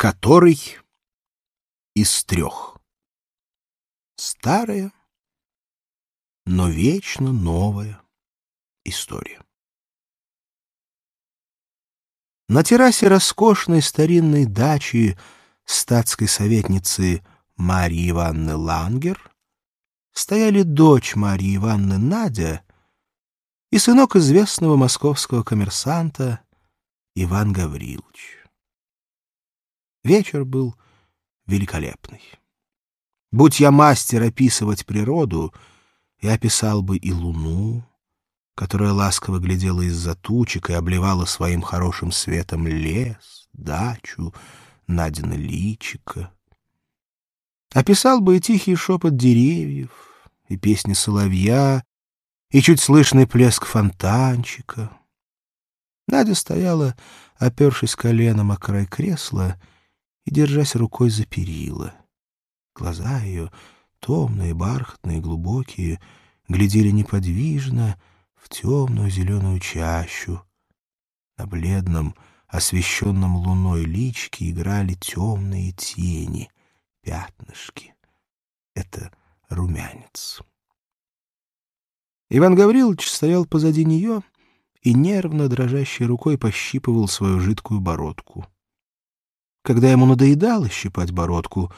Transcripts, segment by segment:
который из трех. Старая, но вечно новая история. На террасе роскошной старинной дачи статской советницы Марии Ивановны Лангер стояли дочь Марии Ивановны Надя и сынок известного московского коммерсанта Иван Гаврилович. Вечер был великолепный. Будь я мастер описывать природу, я описал бы и луну, которая ласково глядела из-за тучек и обливала своим хорошим светом лес, дачу, Надина личика. Описал бы и тихий шепот деревьев, и песни соловья, и чуть слышный плеск фонтанчика. Надя стояла, опершись коленом о край кресла, и держась рукой за перила. Глаза ее, томные, бархатные, глубокие, глядели неподвижно в темную зеленую чащу. На бледном, освещенном луной личке играли темные тени, пятнышки. Это румянец. Иван Гаврилович стоял позади нее и нервно дрожащей рукой пощипывал свою жидкую бородку. Когда ему надоедало щипать бородку,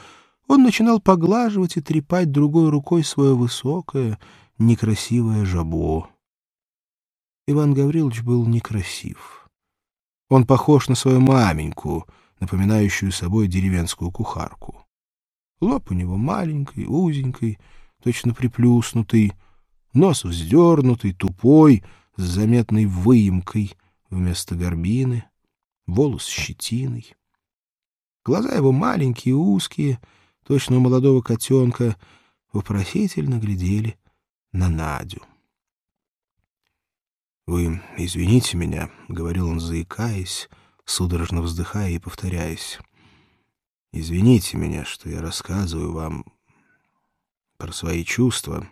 он начинал поглаживать и трепать другой рукой свое высокое, некрасивое жабо. Иван Гаврилович был некрасив. Он похож на свою маменьку, напоминающую собой деревенскую кухарку. Лоб у него маленький, узенький, точно приплюснутый, нос вздернутый, тупой, с заметной выемкой вместо горбины, волос щетиной. Глаза его маленькие, узкие, точно у молодого котенка, вопросительно глядели на Надю. «Вы извините меня», — говорил он, заикаясь, судорожно вздыхая и повторяясь. «Извините меня, что я рассказываю вам про свои чувства,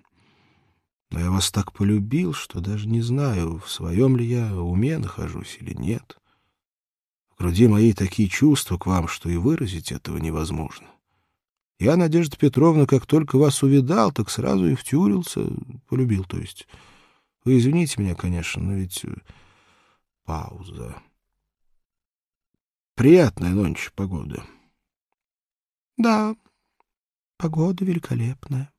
но я вас так полюбил, что даже не знаю, в своем ли я уме нахожусь или нет груди моей такие чувства к вам, что и выразить этого невозможно. Я, Надежда Петровна, как только вас увидал, так сразу и втюрился, полюбил, то есть. Вы извините меня, конечно, но ведь... Э, пауза. Приятная ночь погода. Да, погода великолепная.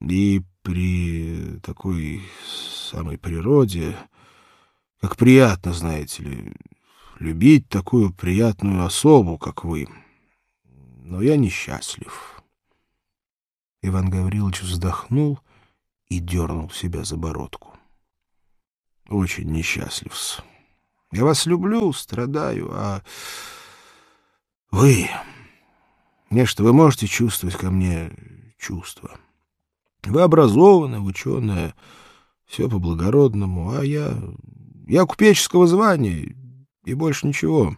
И при такой самой природе как приятно, знаете ли, любить такую приятную особу, как вы. Но я несчастлив. Иван Гаврилович вздохнул и дернул себя за бородку. Очень несчастлив. -с. Я вас люблю, страдаю, а вы... Нечто вы можете чувствовать ко мне чувства. Вы образованная, ученая, все по-благородному, а я я купеческого звания и больше ничего.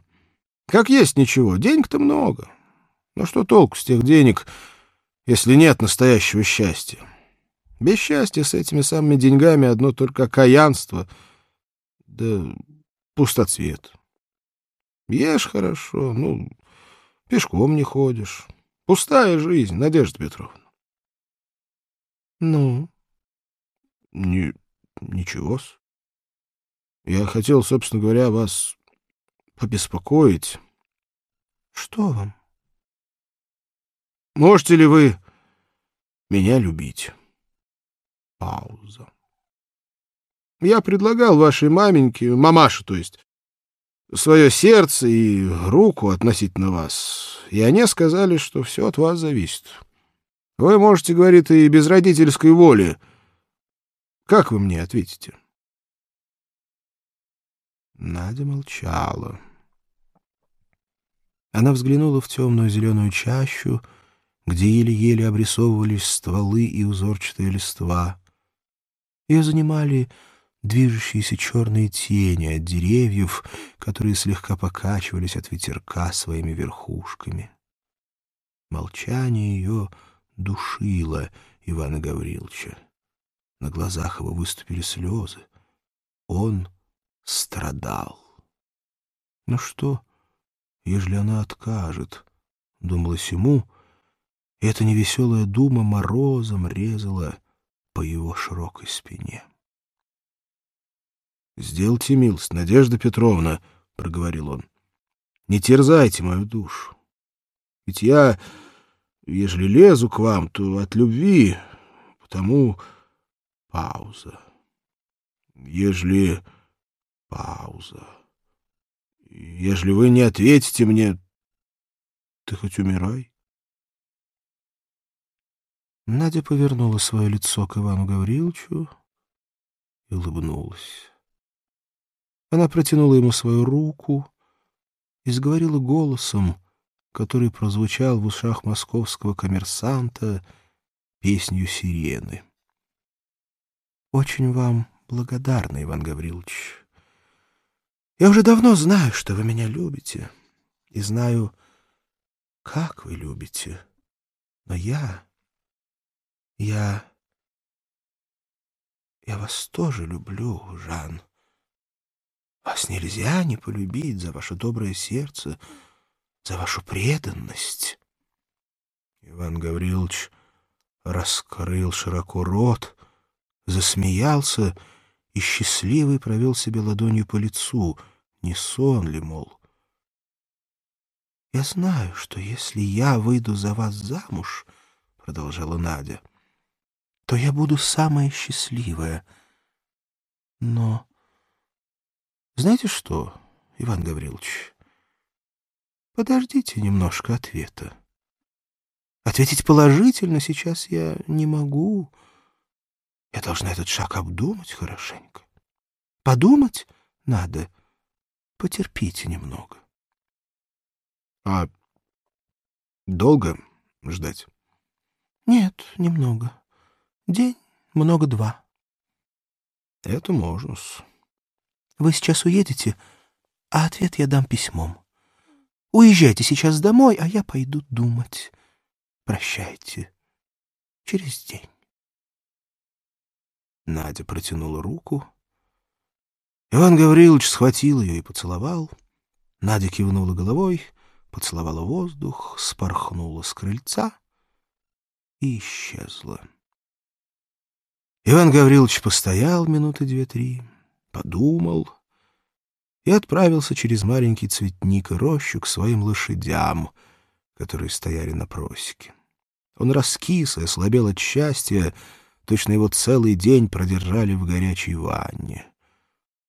Как есть ничего, денег-то много. Но что толку с тех денег, если нет настоящего счастья? Без счастья с этими самыми деньгами одно только окаянство, да пустоцвет. Ешь хорошо, ну, пешком не ходишь. Пустая жизнь, Надежда Петровна. Ну? Ни, ничего-с. Я хотел, собственно говоря, вас побеспокоить. Что вам? Можете ли вы меня любить? Пауза. Я предлагал вашей маменьке, мамаше, то есть, свое сердце и руку относительно вас, и они сказали, что все от вас зависит. Вы можете, говорит, и без родительской воли. Как вы мне ответите? — Надя молчала. Она взглянула в темную зеленую чащу, где еле-еле обрисовывались стволы и узорчатые листва. Ее занимали движущиеся черные тени от деревьев, которые слегка покачивались от ветерка своими верхушками. Молчание ее душило Ивана Гавриловича. На глазах его выступили слезы. Он страдал. Ну что, ежели она откажет, — думалось ему, эта невеселая дума морозом резала по его широкой спине. «Сделайте милость, Надежда Петровна», — проговорил он. «Не терзайте мою душу. Ведь я, ежели лезу к вам, то от любви, потому пауза. Ежели пауза. Ежели вы не ответите мне, ты хоть умирай». Надя повернула свое лицо к Ивану Гавриловичу и улыбнулась. Она протянула ему свою руку и сговорила голосом, который прозвучал в ушах московского коммерсанта песнью сирены. «Очень вам благодарна, Иван Гаврилович. Я уже давно знаю, что вы меня любите, и знаю, как вы любите. Но я... я... я вас тоже люблю, Жан». Вас нельзя не полюбить за ваше доброе сердце, за вашу преданность. Иван Гаврилович раскрыл широко рот, засмеялся и счастливый провел себе ладонью по лицу. Не сон ли, мол? «Я знаю, что если я выйду за вас замуж, — продолжала Надя, — то я буду самая счастливая. Но знаете что, Иван Гаврилович, подождите немножко ответа. Ответить положительно сейчас я не могу. Я должна этот шаг обдумать хорошенько. Подумать надо. Потерпите немного. А долго ждать? Нет, немного. День, много два. Это можно-с. Вы сейчас уедете, а ответ я дам письмом. Уезжайте сейчас домой, а я пойду думать. Прощайте. Через день. Надя протянула руку. Иван Гаврилович схватил ее и поцеловал. Надя кивнула головой, поцеловала воздух, спорхнула с крыльца и исчезла. Иван Гаврилович постоял минуты две-три подумал и отправился через маленький цветник и рощу к своим лошадям, которые стояли на просеке. Он раскис и ослабел от счастья, точно его целый день продержали в горячей ванне.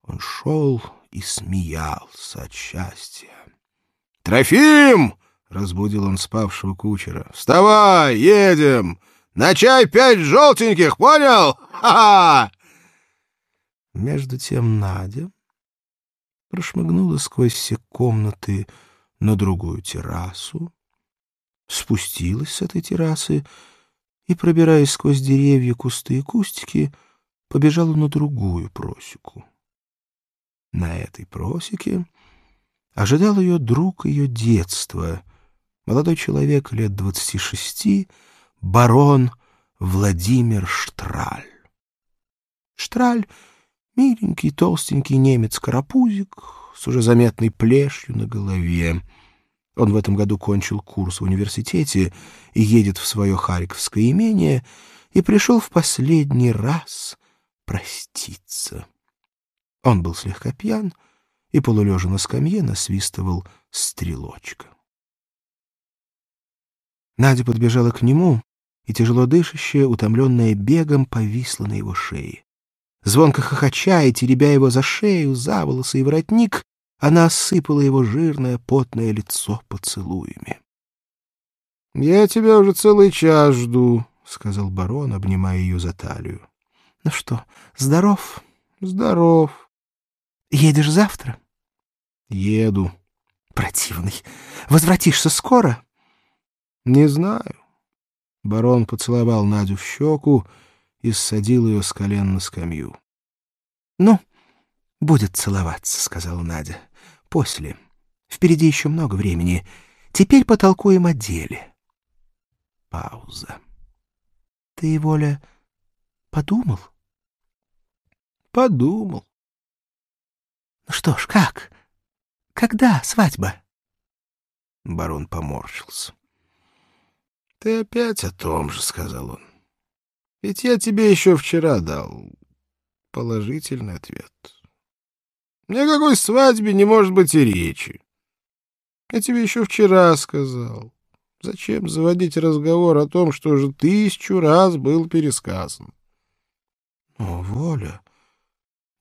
Он шел и смеялся от счастья. «Трофим!» — разбудил он спавшего кучера. «Вставай, едем! На чай пять желтеньких, понял? Ха-ха!» Между тем Надя прошмыгнула сквозь все комнаты на другую террасу, спустилась с этой террасы и, пробираясь сквозь деревья, кусты и кустики, побежала на другую просеку. На этой просеке ожидал ее друг ее детства, молодой человек лет двадцати шести, барон Владимир Штраль. Штраль — Миленький, толстенький немец-карапузик с уже заметной плешью на голове. Он в этом году кончил курс в университете и едет в свое Харьковское имение и пришел в последний раз проститься. Он был слегка пьян и, полулежа на скамье, насвистывал стрелочка. Надя подбежала к нему, и, тяжело дышащая, утомленная бегом, повисла на его шее. Звонко хохоча и теребя его за шею, за волосы и воротник, она осыпала его жирное потное лицо поцелуями. — Я тебя уже целый час жду, — сказал барон, обнимая ее за талию. — Ну что, здоров? — Здоров. — Едешь завтра? — Еду. — Противный. Возвратишься скоро? — Не знаю. Барон поцеловал Надю в щеку, и ссадил ее с колен на скамью. — Ну, будет целоваться, — сказала Надя. — После. Впереди еще много времени. Теперь потолкуем о деле. Пауза. — Ты, Воля, подумал? — Подумал. — что ж, как? Когда свадьба? Барон поморщился. — Ты опять о том же, — сказал он. — Ведь я тебе еще вчера дал положительный ответ. Ни о какой свадьбе не может быть и речи. Я тебе еще вчера сказал. Зачем заводить разговор о том, что уже тысячу раз был пересказан? О, Воля,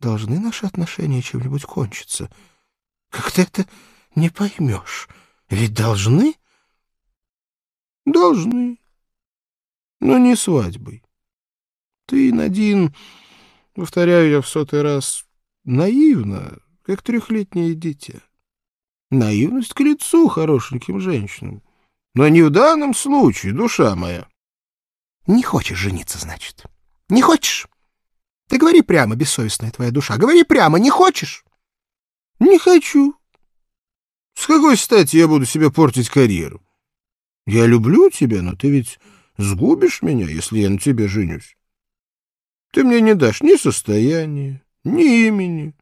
должны наши отношения чем-нибудь кончиться. Как ты это не поймешь? Ведь должны? Должны. Но не свадьбой. Ты, Надин, повторяю я в сотый раз, наивно, как трехлетнее дитя. Наивность к лицу хорошеньким женщинам. Но не в данном случае, душа моя. Не хочешь жениться, значит? Не хочешь? Ты говори прямо, бессовестная твоя душа. Говори прямо, не хочешь? Не хочу. С какой стати я буду себе портить карьеру? Я люблю тебя, но ты ведь сгубишь меня, если я на тебе женюсь. Ты мне не дашь ни состояния, ни имени.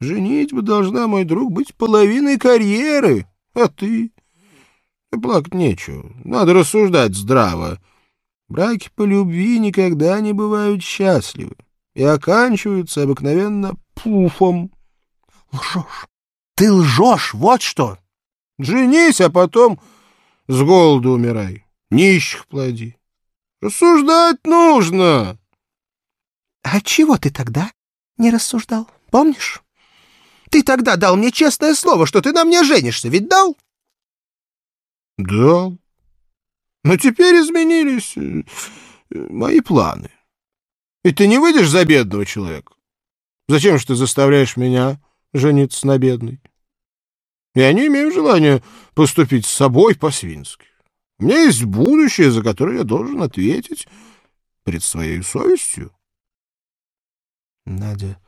Женитьба должна, мой друг, быть половиной карьеры, а ты... Плакать нечего, надо рассуждать здраво. Браки по любви никогда не бывают счастливы и оканчиваются обыкновенно пуфом. Лжешь. Ты лжешь, вот что. Женись, а потом с голоду умирай. Нищих плоди. Рассуждать нужно. А чего ты тогда не рассуждал? Помнишь? Ты тогда дал мне честное слово, что ты на мне женишься, ведь дал? Дал. Но теперь изменились э, мои планы. И ты не выйдешь за бедного человека? Зачем же ты заставляешь меня жениться на бедной? Я не имею желания поступить с собой по-свински. У меня есть будущее, за которое я должен ответить пред своей совестью. Надя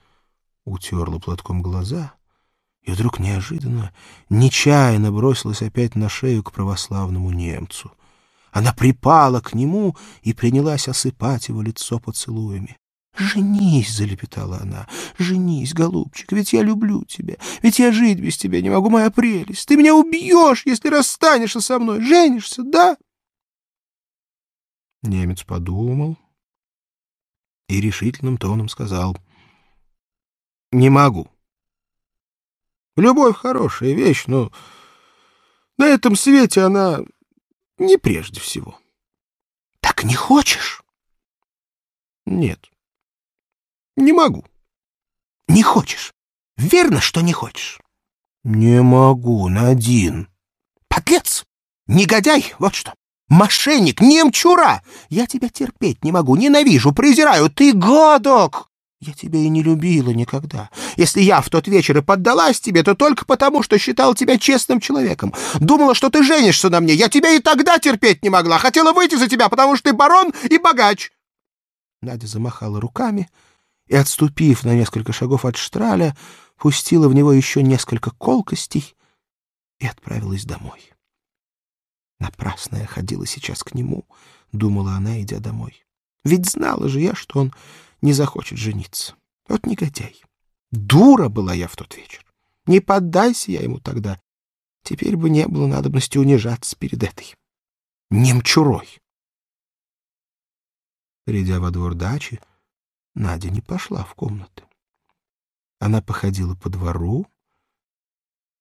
утерла платком глаза и вдруг неожиданно, нечаянно бросилась опять на шею к православному немцу. Она припала к нему и принялась осыпать его лицо поцелуями. «Женись!» — залепетала она. «Женись, голубчик, ведь я люблю тебя, ведь я жить без тебя не могу, моя прелесть. Ты меня убьешь, если расстанешься со мной. Женишься, да?» Немец подумал и решительным тоном сказал. «Не могу. Любовь — хорошая вещь, но на этом свете она не прежде всего». «Так не хочешь?» «Нет». Не могу. Не хочешь? Верно, что не хочешь? Не могу, Надин. Подлец! Негодяй, вот что. Мошенник, немчура! Я тебя терпеть не могу, ненавижу, презираю. Ты годок! Я тебя и не любила никогда. Если я в тот вечер и поддалась тебе, то только потому, что считал тебя честным человеком. Думала, что ты женишься на мне. Я тебя и тогда терпеть не могла. Хотела выйти за тебя, потому что ты барон и богач. Надя замахала руками, и, отступив на несколько шагов от штраля, пустила в него еще несколько колкостей и отправилась домой. Напрасно я ходила сейчас к нему, — думала она, идя домой. Ведь знала же я, что он не захочет жениться. Вот негодяй. Дура была я в тот вечер. Не поддайся я ему тогда. Теперь бы не было надобности унижаться перед этой немчурой. Придя во двор дачи, Надя не пошла в комнаты. Она походила по двору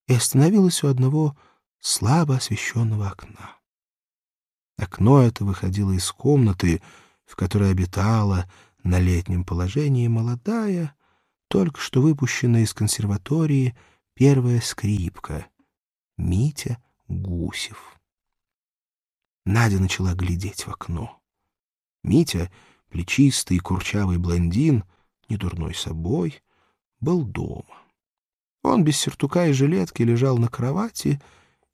и остановилась у одного слабо освещенного окна. Окно это выходило из комнаты, в которой обитала на летнем положении молодая, только что выпущенная из консерватории первая скрипка — Митя Гусев. Надя начала глядеть в окно. Митя — плечистый курчавый блондин, недурной собой, был дома. Он без сюртука и жилетки лежал на кровати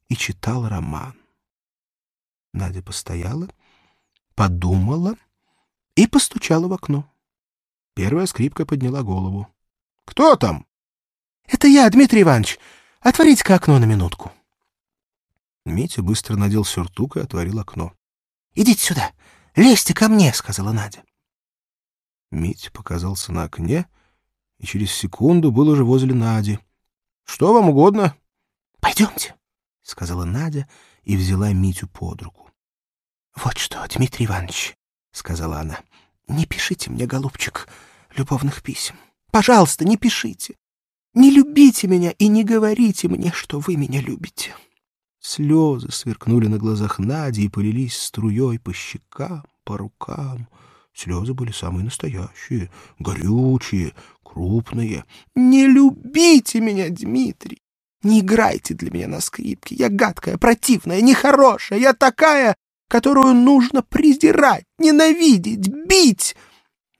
и читал роман. Надя постояла, подумала и постучала в окно. Первая скрипка подняла голову. — Кто там? — Это я, Дмитрий Иванович. Отворите-ка окно на минутку. Митя быстро надел сюртук и отворил окно. — Идите сюда, лезьте ко мне, — сказала Надя. Митя показался на окне и через секунду был уже возле Нади. — Что вам угодно? — Пойдемте. сказала Надя и взяла Митю под руку. «Вот что, Дмитрий Иванович», — сказала она, — «не пишите мне, голубчик, любовных писем. Пожалуйста, не пишите. Не любите меня и не говорите мне, что вы меня любите». Слезы сверкнули на глазах Нади и полились струей по щекам, по рукам. Слезы были самые настоящие, горючие, крупные. «Не любите меня, Дмитрий! Не играйте для меня на скрипке. Я гадкая, противная, нехорошая. Я такая, которую нужно презирать, ненавидеть, бить!»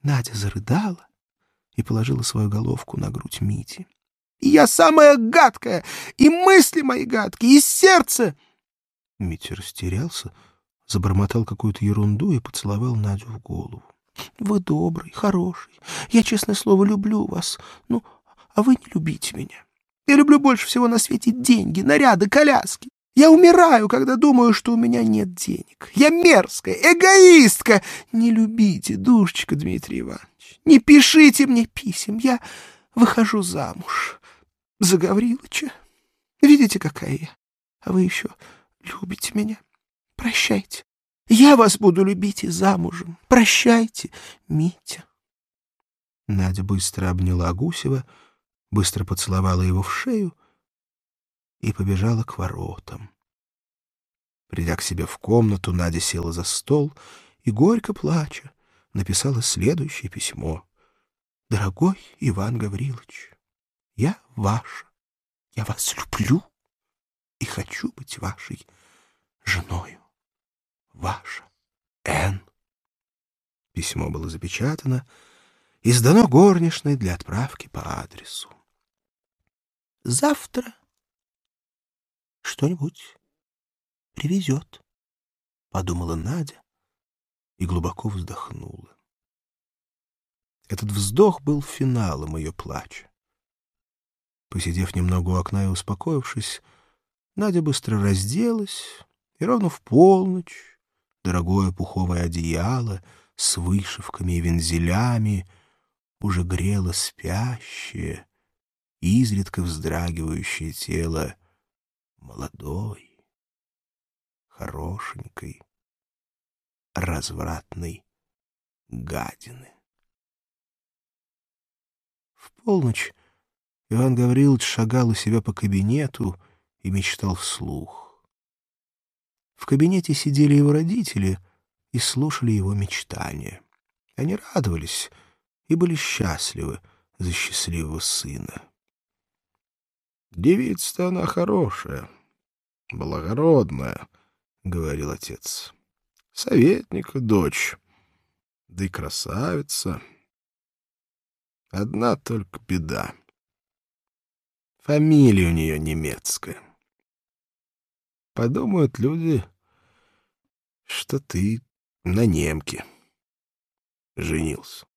Надя зарыдала и положила свою головку на грудь Мити. «Я самая гадкая, и мысли мои гадкие, и сердце!» Митя растерялся, забормотал какую-то ерунду и поцеловал Надю в голову. «Вы добрый, хороший. Я, честное слово, люблю вас. Ну, а вы не любите меня. Я люблю больше всего на свете деньги, наряды, коляски. Я умираю, когда думаю, что у меня нет денег. Я мерзкая, эгоистка. Не любите, душечка Дмитрий Иванович. Не пишите мне писем. Я выхожу замуж за Гаврилыча. Видите, какая я? А вы еще любите меня. Прощайте. Я вас буду любить и замужем. Прощайте, Митя. Надя быстро обняла Гусева, быстро поцеловала его в шею и побежала к воротам. Придя к себе в комнату, Надя села за стол и, горько плача, написала следующее письмо. «Дорогой Иван Гаврилович, я ваша, я вас люблю и хочу быть вашей женою. Ваша Н. Письмо было запечатано и сдано горничной для отправки по адресу. Завтра что-нибудь привезет, — подумала Надя и глубоко вздохнула. Этот вздох был финалом ее плача. Посидев немного у окна и успокоившись, Надя быстро разделась, и ровно в полночь дорогое пуховое одеяло с вышивками и вензелями уже грело спящее, изредка вздрагивающее тело молодой, хорошенькой, развратной гадины. В полночь Иван Гаврилович шагал у себя по кабинету и мечтал вслух. В кабинете сидели его родители и слушали его мечтания. Они радовались и были счастливы за счастливого сына. Девица-то она хорошая, благородная, — говорил отец. Советника дочь, да и красавица. Одна только беда. Фамилия у нее немецкая. Подумают люди, что ты на немке женился.